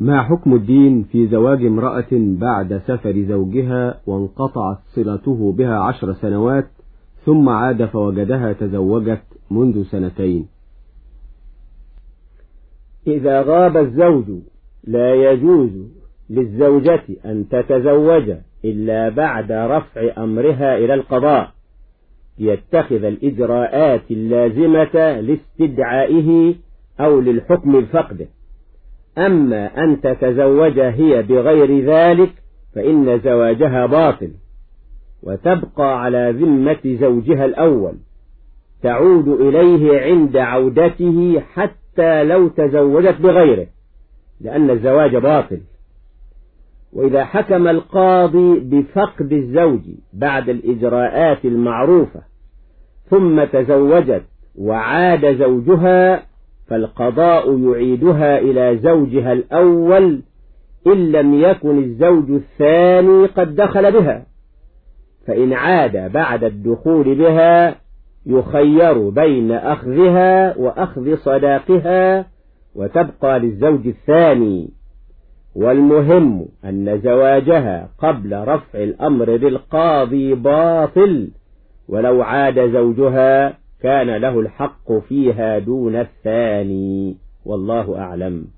ما حكم الدين في زواج امرأة بعد سفر زوجها وانقطعت صلته بها عشر سنوات ثم عاد فوجدها تزوجت منذ سنتين؟ إذا غاب الزوج لا يجوز للزوجة أن تتزوج إلا بعد رفع أمرها إلى القضاء ليتخذ الإجراءات اللازمة لاستدعائه أو للحكم بفقده أما أن تتزوج هي بغير ذلك فإن زواجها باطل وتبقى على ذمة زوجها الأول تعود إليه عند عودته حتى لو تزوجت بغيره لأن الزواج باطل. وإذا حكم القاضي بفقد الزوج بعد الإجراءات المعروفة ثم تزوجت وعاد زوجها فالقضاء يعيدها إلى زوجها الأول إن لم يكن الزوج الثاني قد دخل بها فإن عاد بعد الدخول بها يخير بين أخذها وأخذ صداقها وتبقى للزوج الثاني. والمهم أن زواجها قبل رفع الأمر بالقاضي باطل ولو عاد زوجها كان له الحق فيها دون الثاني. والله أعلم.